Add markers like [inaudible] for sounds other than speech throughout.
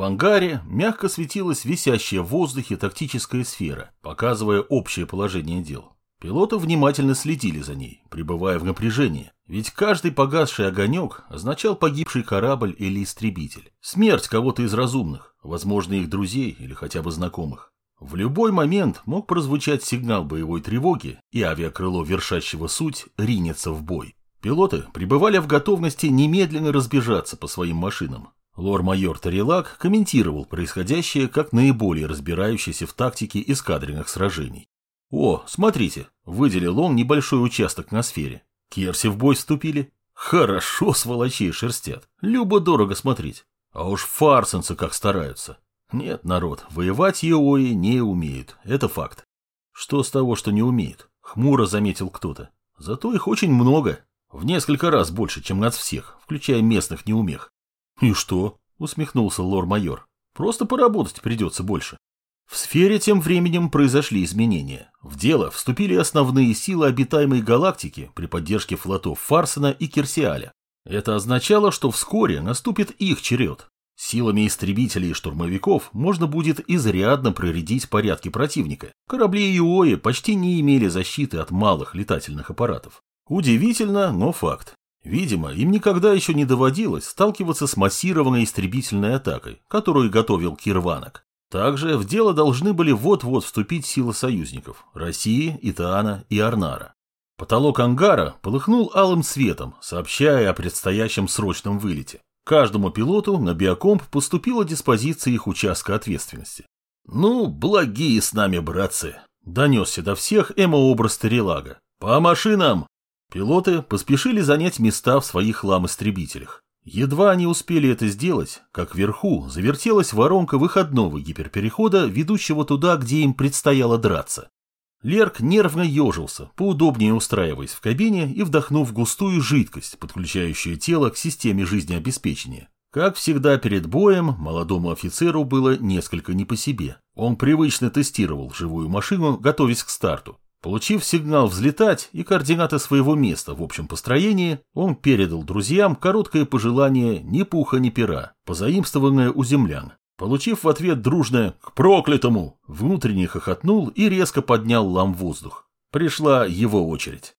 В ангаре мягко светилась висящая в воздухе тактическая сфера, показывая общее положение дел. Пилоты внимательно следили за ней, пребывая в напряжении, ведь каждый погасший огонек означал погибший корабль или истребитель, смерть кого-то из разумных, возможно, их друзей или хотя бы знакомых. В любой момент мог прозвучать сигнал боевой тревоги, и авиакрыло вершащего суть ринется в бой. Пилоты пребывали в готовности немедленно разбежаться по своим машинам. Лор-майор Тарилак комментировал происходящее как наиболее разбирающийся в тактике эскадренных сражений. «О, смотрите!» – выделил он небольшой участок на сфере. «Керси в бой вступили? Хорошо [laughs] сволочей шерстят. Любо-дорого смотреть. А уж фарсенцы как стараются. Нет, народ, воевать Еои не умеют. Это факт. Что с того, что не умеют? Хмуро заметил кто-то. Зато их очень много. В несколько раз больше, чем нас всех, включая местных неумех. И что? Усмехнулся лор-майор. Просто поработать придется больше. В сфере тем временем произошли изменения. В дело вступили основные силы обитаемой галактики при поддержке флотов Фарсена и Керсиаля. Это означало, что вскоре наступит их черед. Силами истребителей и штурмовиков можно будет изрядно проредить порядки противника. Корабли Иои почти не имели защиты от малых летательных аппаратов. Удивительно, но факт. Видимо, им никогда еще не доводилось сталкиваться с массированной истребительной атакой, которую готовил Кирванок. Также в дело должны были вот-вот вступить силы союзников – России, Итаана и Арнара. Потолок ангара полыхнул алым светом, сообщая о предстоящем срочном вылете. Каждому пилоту на биокомп поступила диспозиция их участка ответственности. «Ну, благие с нами, братцы!» – донесся до всех эмо-образ Терелага. «По машинам!» Пилоты поспешили занять места в своих лам-истребителях. Едва они успели это сделать, как вверху завертелась воронка выходного гиперперехода, ведущего туда, где им предстояло драться. Лерк нервно ежился, поудобнее устраиваясь в кабине и вдохнув густую жидкость, подключающую тело к системе жизнеобеспечения. Как всегда перед боем, молодому офицеру было несколько не по себе. Он привычно тестировал живую машину, готовясь к старту. Получив сигнал взлетать и координаты своего места в общем построении, он передал друзьям короткое пожелание ни пуха, ни пера, позаимствованное у землян. Получив в ответ дружное «к проклятому», внутренне хохотнул и резко поднял лам в воздух. Пришла его очередь.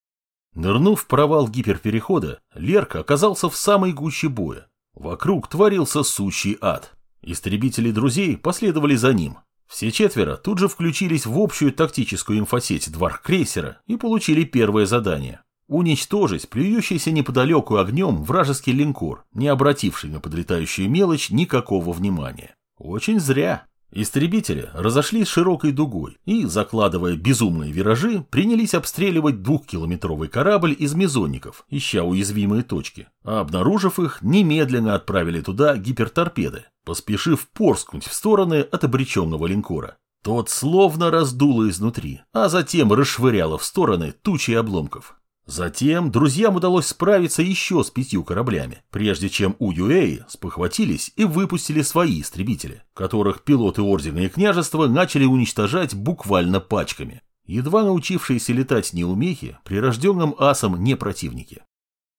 Нырнув в провал гиперперехода, Лерка оказался в самой гуще боя. Вокруг творился сущий ад. Истребители друзей последовали за ним, все четверо тут же включились в общую тактическую инфосеть Дварх-крейсера и получили первое задание – уничтожить плюющийся неподалеку огнем вражеский линкор, не обративший на подлетающую мелочь никакого внимания. Очень зря. Истребители разошлись широкой дугой и, закладывая безумные виражи, принялись обстреливать двухкилометровый корабль из мезонников, ища уязвимые точки, а обнаружив их, немедленно отправили туда гиперторпеды, поспешив порскнуть в стороны от обреченного линкора. Тот словно раздуло изнутри, а затем расшвыряло в стороны тучи обломков. Затем друзьям удалось справиться еще с пятью кораблями, прежде чем у Юэи спохватились и выпустили свои истребители, которых пилоты Ордена и Княжества начали уничтожать буквально пачками. Едва научившиеся летать неумехи, прирожденным асом не противники.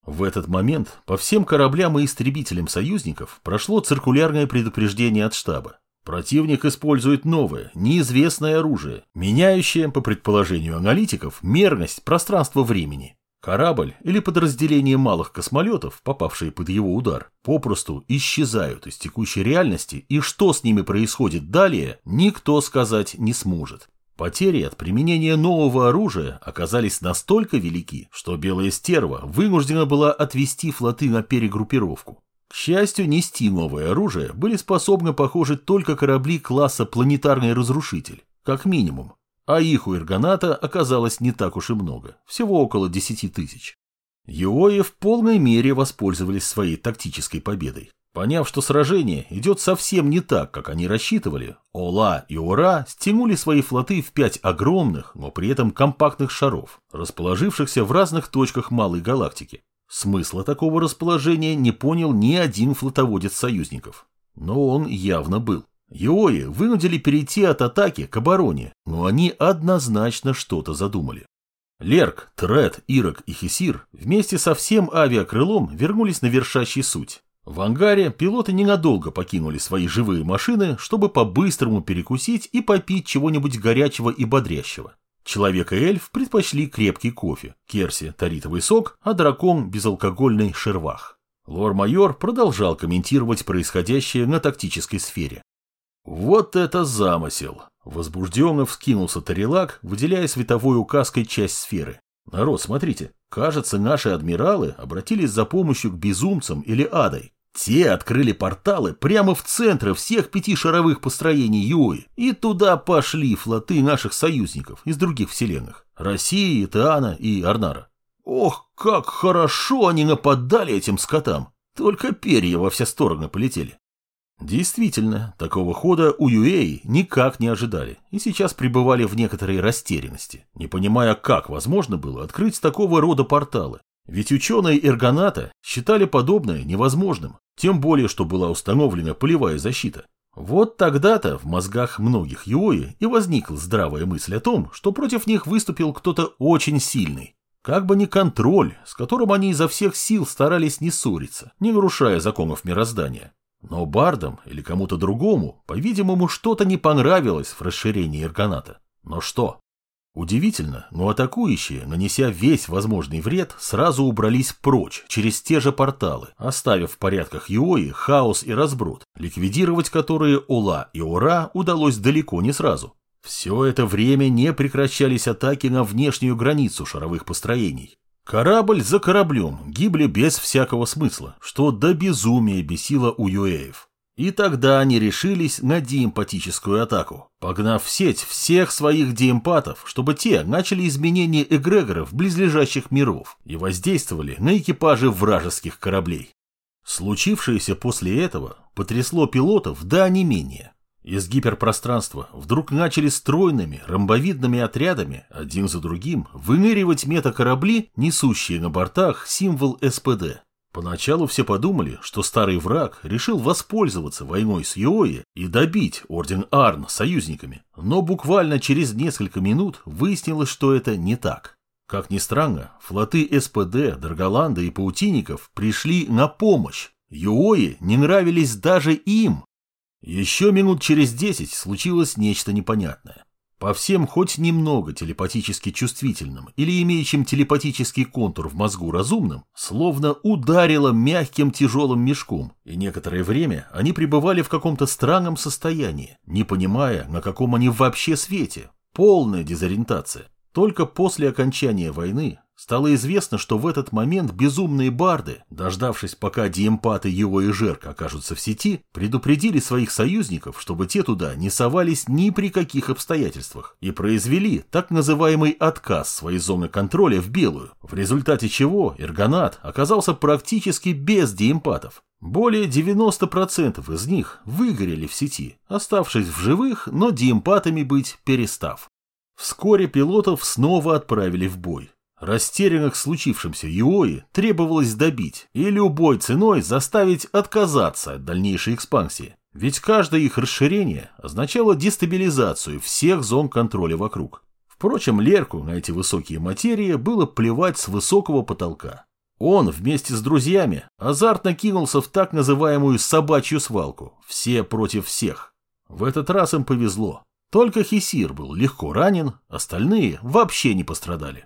В этот момент по всем кораблям и истребителям союзников прошло циркулярное предупреждение от штаба. Противник использует новое, неизвестное оружие, меняющее, по предположению аналитиков, мерность пространства-времени. Корабль или подразделение малых космолетов, попавшие под его удар, попросту исчезают из текущей реальности, и что с ними происходит далее, никто сказать не сможет. Потери от применения нового оружия оказались настолько велики, что Белая Стерва вынуждена была отвести флоты на перегруппировку. К счастью, нести новое оружие были способны, похоже, только корабли класса «Планетарный разрушитель», как минимум, а их у Ирганата оказалось не так уж и много, всего около 10 тысяч. Юои в полной мере воспользовались своей тактической победой. Поняв, что сражение идет совсем не так, как они рассчитывали, Ола и Ора стянули свои флоты в пять огромных, но при этом компактных шаров, расположившихся в разных точках малой галактики. Смысла такого расположения не понял ни один флотоводец союзников. Но он явно был. Йои вынудили перейти от атаки к обороне, но они однозначно что-то задумали. Лерк, Тред, Ирок и Хисир вместе со всем авиакрылом вернулись на вершащий суть. В ангаре пилоты ненадолго покинули свои живые машины, чтобы по-быстрому перекусить и попить чего-нибудь горячего и бодрящего. Человек и эльф предпочли крепкий кофе, Керси – таритовый сок, а дракон – безалкогольный шервах. Лор-майор продолжал комментировать происходящее на тактической сфере. «Вот это замысел!» – возбужденно вскинулся Тарелак, выделяя световой указкой часть сферы. «Народ, смотрите, кажется, наши адмиралы обратились за помощью к безумцам или адой. Те открыли порталы прямо в центры всех пяти шаровых построений Юи, и туда пошли флоты наших союзников из других вселенных – России, Теана и Арнара. Ох, как хорошо они нападали этим скотам! Только перья во все стороны полетели. Действительно, такого хода у Юэй никак не ожидали, и сейчас пребывали в некоторой растерянности, не понимая, как возможно было открыть такого рода порталы. Ведь ученые Эргоната считали подобное невозможным, тем более, что была установлена полевая защита. Вот тогда-то в мозгах многих Юои и возникла здравая мысль о том, что против них выступил кто-то очень сильный. Как бы ни контроль, с которым они изо всех сил старались не ссориться, не нарушая законов мироздания. Но Бардам или кому-то другому, по-видимому, что-то не понравилось в расширении Эргоната. Но что? Удивительно, но атакующие, нанеся весь возможный вред, сразу убрались прочь, через те же порталы, оставив в порядках Юои хаос и разброд, ликвидировать которые Ула и Ура удалось далеко не сразу. Все это время не прекращались атаки на внешнюю границу шаровых построений. Корабль за кораблем гибли без всякого смысла, что до безумия бесило у юэев. И тогда они решились на диэмпатическую атаку, погнав в сеть всех своих диэмпатов, чтобы те начали изменение эгрегоров близлежащих миров и воздействовали на экипажи вражеских кораблей. Случившееся после этого потрясло пилотов до онемения. Из гиперпространства вдруг начали стройными, ромбовидными отрядами, один за другим, выныривать метакорабли, несущие на бортах символ СПД. Поначалу все подумали, что старый враг решил воспользоваться войной с Йои и добить Орден Арн союзниками, но буквально через несколько минут выяснилось, что это не так. Как ни странно, флоты СПД, Дарголанда и Паутинников пришли на помощь. Юои не нравились даже им. Еще минут через десять случилось нечто непонятное. По всем хоть немного телепатически чувствительным или имеющим телепатический контур в мозгу разумным, словно ударило мягким тяжелым мешком, и некоторое время они пребывали в каком-то странном состоянии, не понимая, на каком они вообще свете. Полная дезориентация. Только после окончания войны стало известно, что в этот момент безумные барды, дождавшись, пока диэмпаты его и Жерк окажутся в сети, предупредили своих союзников, чтобы те туда не совались ни при каких обстоятельствах, и произвели так называемый отказ своей зоны контроля в белую, в результате чего Эргонат оказался практически без диэмпатов. Более 90% из них выгорели в сети, оставшись в живых, но диэмпатами быть перестав. Вскоре пилотов снова отправили в бой. Растерянных случившимся Юои требовалось добить и любой ценой заставить отказаться от дальнейшей экспансии. Ведь каждое их расширение означало дестабилизацию всех зон контроля вокруг. Впрочем, Лерку на эти высокие материи было плевать с высокого потолка. Он вместе с друзьями азартно кинулся в так называемую собачью свалку, все против всех. В этот раз им повезло. Только Хисир был легко ранен, остальные вообще не пострадали.